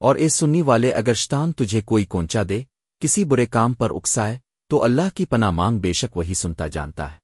اور اے سننی والے اگر شتان تجھے کوئی کونچا دے، کسی برے کام پر اکسائے، تو اللہ کی پناہ مانگ بے شک وہی سنتا جانتا ہے۔